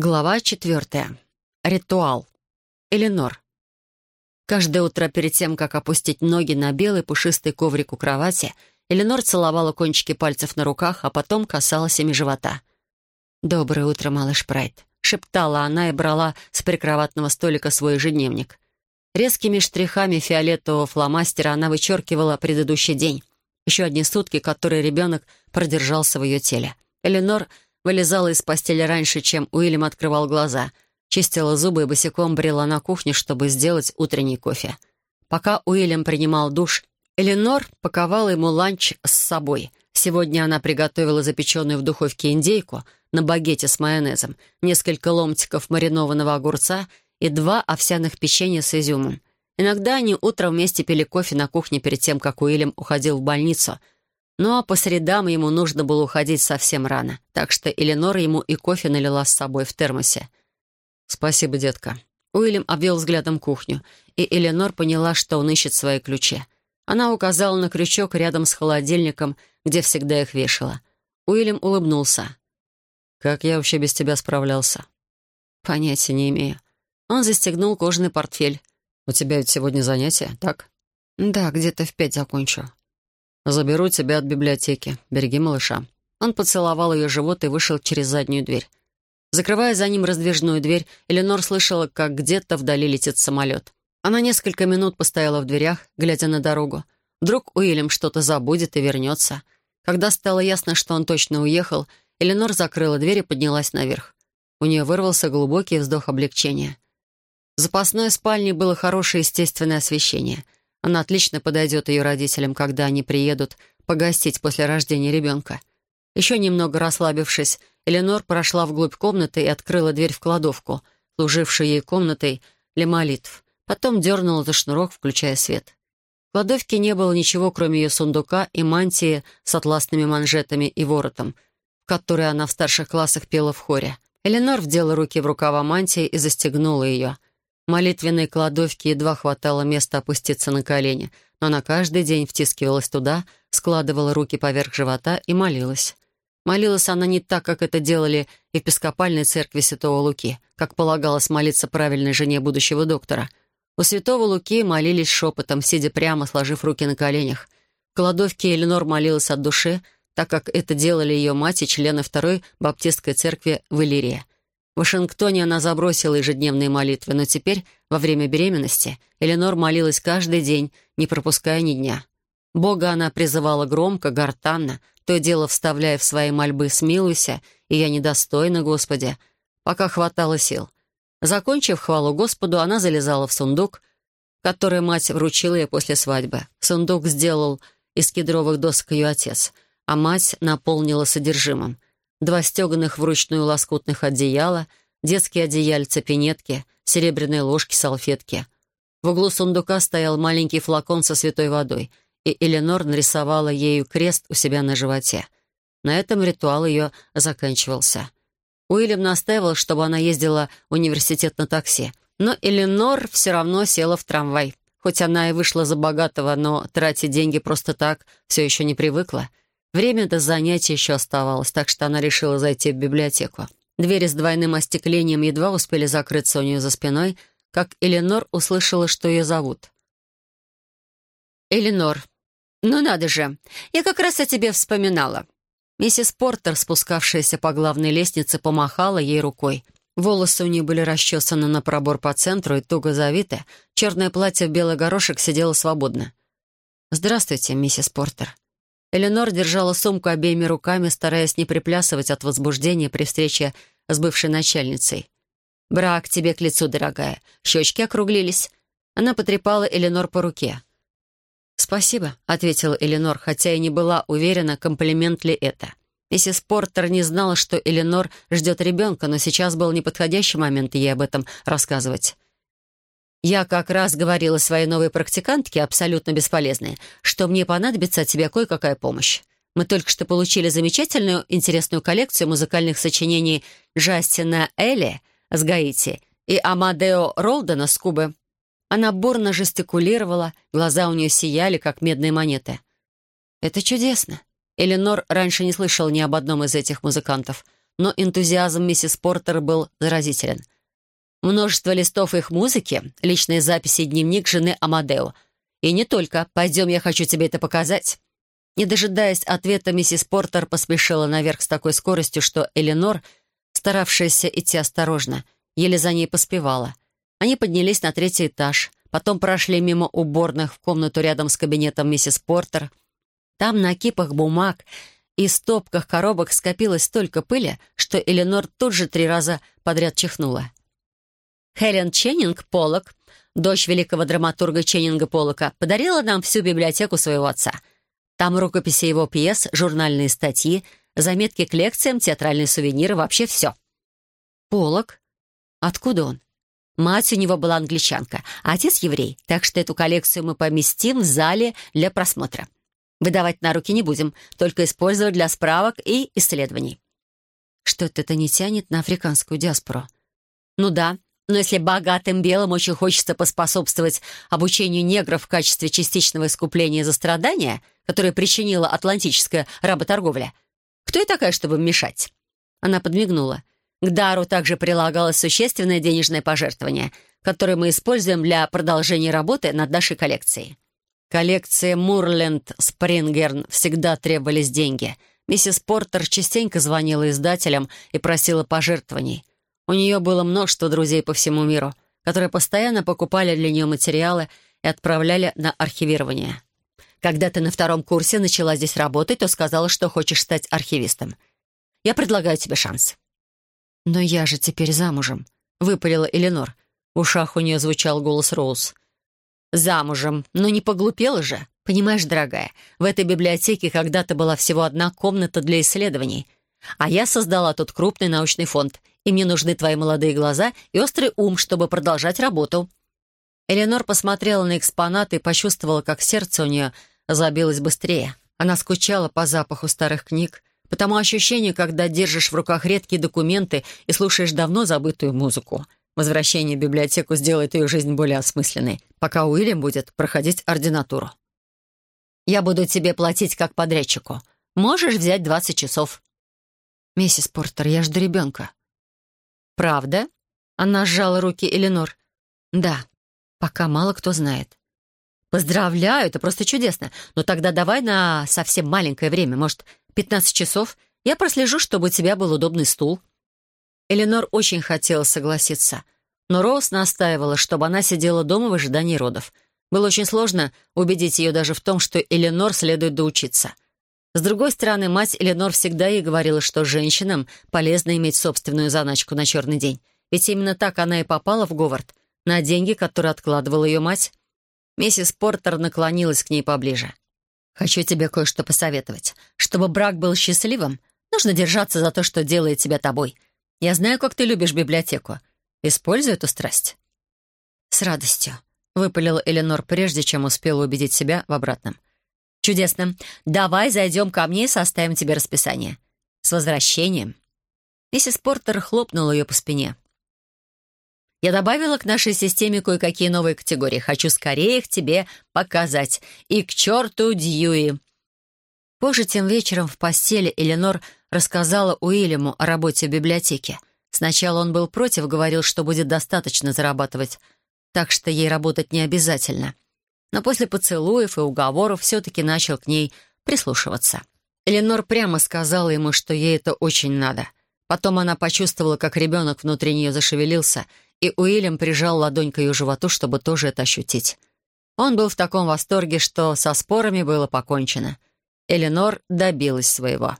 Глава четвертая. Ритуал. Эленор. Каждое утро перед тем, как опустить ноги на белый пушистый коврик у кровати, Эленор целовала кончики пальцев на руках, а потом касалась ими живота. «Доброе утро, малыш Прайд», — шептала она и брала с прикроватного столика свой ежедневник. Резкими штрихами фиолетового фломастера она вычеркивала предыдущий день. Еще одни сутки, которые ребенок продержался в ее теле. Эленор вылезала из постели раньше, чем Уильям открывал глаза, чистила зубы и босиком брела на кухню, чтобы сделать утренний кофе. Пока Уильям принимал душ, Эленор паковала ему ланч с собой. Сегодня она приготовила запеченную в духовке индейку на багете с майонезом, несколько ломтиков маринованного огурца и два овсяных печенья с изюмом. Иногда они утром вместе пили кофе на кухне перед тем, как Уильям уходил в больницу — ну а по средам ему нужно было уходить совсем рано, так что Эленора ему и кофе налила с собой в термосе. «Спасибо, детка». Уильям обвел взглядом кухню, и Эленор поняла, что он ищет свои ключи. Она указала на крючок рядом с холодильником, где всегда их вешала. Уильям улыбнулся. «Как я вообще без тебя справлялся?» «Понятия не имею». Он застегнул кожаный портфель. «У тебя ведь сегодня занятия, так?» «Да, где-то в пять закончу». «Заберу тебя от библиотеки. Береги малыша». Он поцеловал ее живот и вышел через заднюю дверь. Закрывая за ним раздвижную дверь, Эленор слышала, как где-то вдали летит самолет. Она несколько минут постояла в дверях, глядя на дорогу. Вдруг Уильям что-то забудет и вернется. Когда стало ясно, что он точно уехал, Эленор закрыла дверь и поднялась наверх. У нее вырвался глубокий вздох облегчения. В запасной спальне было хорошее естественное освещение — она отлично подойдет ее родителям, когда они приедут погостить после рождения ребенка. Еще немного расслабившись, Эленор прошла вглубь комнаты и открыла дверь в кладовку, служившую ей комнатой для молитв. Потом дернула за шнурок, включая свет. В кладовке не было ничего, кроме ее сундука и мантии с атласными манжетами и воротом, в которой она в старших классах пела в хоре. Эленор вдела руки в рукава мантии и застегнула ее — молитвенной кладовке едва хватало места опуститься на колени, но она каждый день втискивалась туда, складывала руки поверх живота и молилась. Молилась она не так, как это делали в Епископальной церкви Святого Луки, как полагалось молиться правильной жене будущего доктора. У Святого Луки молились шепотом, сидя прямо, сложив руки на коленях. В кладовке Эленор молилась от души, так как это делали ее мать и члены Второй Баптистской церкви в Иллирии. В Вашингтоне она забросила ежедневные молитвы, но теперь, во время беременности, Эленор молилась каждый день, не пропуская ни дня. Бога она призывала громко, гортанно, то дело вставляя в свои мольбы «Смилуйся», и «Я недостойна, Господи», пока хватало сил. Закончив хвалу Господу, она залезала в сундук, который мать вручила ей после свадьбы. Сундук сделал из кедровых досок ее отец, а мать наполнила содержимым — два стеганых вручную лоскутных одеяла, детские одеяльца, пинетки, серебряные ложки, салфетки. В углу сундука стоял маленький флакон со святой водой, и Эленор нарисовала ею крест у себя на животе. На этом ритуал ее заканчивался. Уильям настаивал, чтобы она ездила в университет на такси, но Эленор все равно села в трамвай. Хоть она и вышла за богатого, но тратить деньги просто так все еще не привыкла — Время до занятия еще оставалось, так что она решила зайти в библиотеку. Двери с двойным остеклением едва успели закрыться у нее за спиной, как Эленор услышала, что ее зовут. «Эленор, ну надо же, я как раз о тебе вспоминала». Миссис Портер, спускавшаяся по главной лестнице, помахала ей рукой. Волосы у нее были расчесаны на пробор по центру и туго завиты. Черное платье в белый горошек сидело свободно. «Здравствуйте, миссис Портер», Эленор держала сумку обеими руками, стараясь не приплясывать от возбуждения при встрече с бывшей начальницей. «Брак тебе к лицу, дорогая. Щечки округлились». Она потрепала Эленор по руке. «Спасибо», — ответила Эленор, хотя и не была уверена, комплимент ли это. Миссис Портер не знала, что Эленор ждет ребенка, но сейчас был неподходящий момент ей об этом рассказывать. Я как раз говорила своей новой практикантке, абсолютно бесполезной, что мне понадобится от тебя кое-какая помощь. Мы только что получили замечательную, интересную коллекцию музыкальных сочинений Джастина Элли с Гаити и Амадео Ролдена с Кубы. Она бурно жестикулировала, глаза у нее сияли, как медные монеты. «Это чудесно». Эленор раньше не слышал ни об одном из этих музыкантов, но энтузиазм миссис Портер был заразителен. Множество листов их музыки, личные записи и дневник жены Амадео. И не только. Пойдем, я хочу тебе это показать. Не дожидаясь ответа, миссис Портер поспешила наверх с такой скоростью, что Эленор, старавшаяся идти осторожно, еле за ней поспевала. Они поднялись на третий этаж, потом прошли мимо уборных в комнату рядом с кабинетом миссис Портер. Там на кипах бумаг и стопках коробок скопилось столько пыли, что Эленор тут же три раза подряд чихнула. Хелен Ченнинг Поллок, дочь великого драматурга Ченнинга Поллока, подарила нам всю библиотеку своего отца. Там рукописи его пьес, журнальные статьи, заметки к лекциям, театральные сувениры, вообще все. Поллок? Откуда он? Мать у него была англичанка, а отец еврей, так что эту коллекцию мы поместим в зале для просмотра. Выдавать на руки не будем, только использовать для справок и исследований. Что-то это не тянет на африканскую диаспору. Ну да, но если богатым белым очень хочется поспособствовать обучению негров в качестве частичного искупления за страдания, которое причинила атлантическая работорговля, кто я такая, чтобы мешать? Она подмигнула. К дару также прилагалось существенное денежное пожертвование, которое мы используем для продолжения работы над нашей коллекцией. Коллекции Мурленд Спрингерн всегда требовались деньги. Миссис Портер частенько звонила издателям и просила пожертвований. У нее было множество друзей по всему миру, которые постоянно покупали для нее материалы и отправляли на архивирование. Когда ты на втором курсе начала здесь работать, то сказала, что хочешь стать архивистом. Я предлагаю тебе шанс. «Но я же теперь замужем», — выпалила Эленор. В ушах у нее звучал голос Роуз. Замужем, но не поглупела же. Понимаешь, дорогая, в этой библиотеке когда-то была всего одна комната для исследований. А я создала тут крупный научный фонд, и мне нужны твои молодые глаза и острый ум, чтобы продолжать работу». Эленор посмотрела на экспонаты и почувствовала, как сердце у нее забилось быстрее. Она скучала по запаху старых книг, по тому ощущению, когда держишь в руках редкие документы и слушаешь давно забытую музыку — Возвращение в библиотеку сделает ее жизнь более осмысленной, пока Уильям будет проходить ординатуру. Я буду тебе платить как подрядчику. Можешь взять 20 часов. Миссис Портер, я жду ребенка. Правда? Она сжала руки Эленор. Да, пока мало кто знает. Поздравляю, это просто чудесно. Но тогда давай на совсем маленькое время, может, 15 часов. Я прослежу, чтобы у тебя был удобный стул. Эленор очень хотела согласиться, но Роуз настаивала, чтобы она сидела дома в ожидании родов. Было очень сложно убедить ее даже в том, что Эленор следует доучиться. С другой стороны, мать Эленор всегда ей говорила, что женщинам полезно иметь собственную заначку на черный день. Ведь именно так она и попала в Говард, на деньги, которые откладывала ее мать. Миссис Портер наклонилась к ней поближе. «Хочу тебе кое-что посоветовать. Чтобы брак был счастливым, нужно держаться за то, что делает тебя тобой. Я знаю, как ты любишь библиотеку. Используй эту страсть». «С радостью», — выпалила Эленор, прежде чем успела убедить себя в обратном. «Чудесно. Давай зайдем ко мне и составим тебе расписание. С возвращением». Миссис Портер хлопнула ее по спине. «Я добавила к нашей системе кое-какие новые категории. Хочу скорее их тебе показать. И к черту Дьюи!» Позже тем вечером в постели Эленор рассказала Уильяму о работе в библиотеке. Сначала он был против, говорил, что будет достаточно зарабатывать, так что ей работать не обязательно. Но после поцелуев и уговоров все-таки начал к ней прислушиваться. Эленор прямо сказала ему, что ей это очень надо. Потом она почувствовала, как ребенок внутри нее зашевелился, и Уильям прижал ладонь к ее животу, чтобы тоже это ощутить. Он был в таком восторге, что со спорами было покончено — Эленор добилась своего.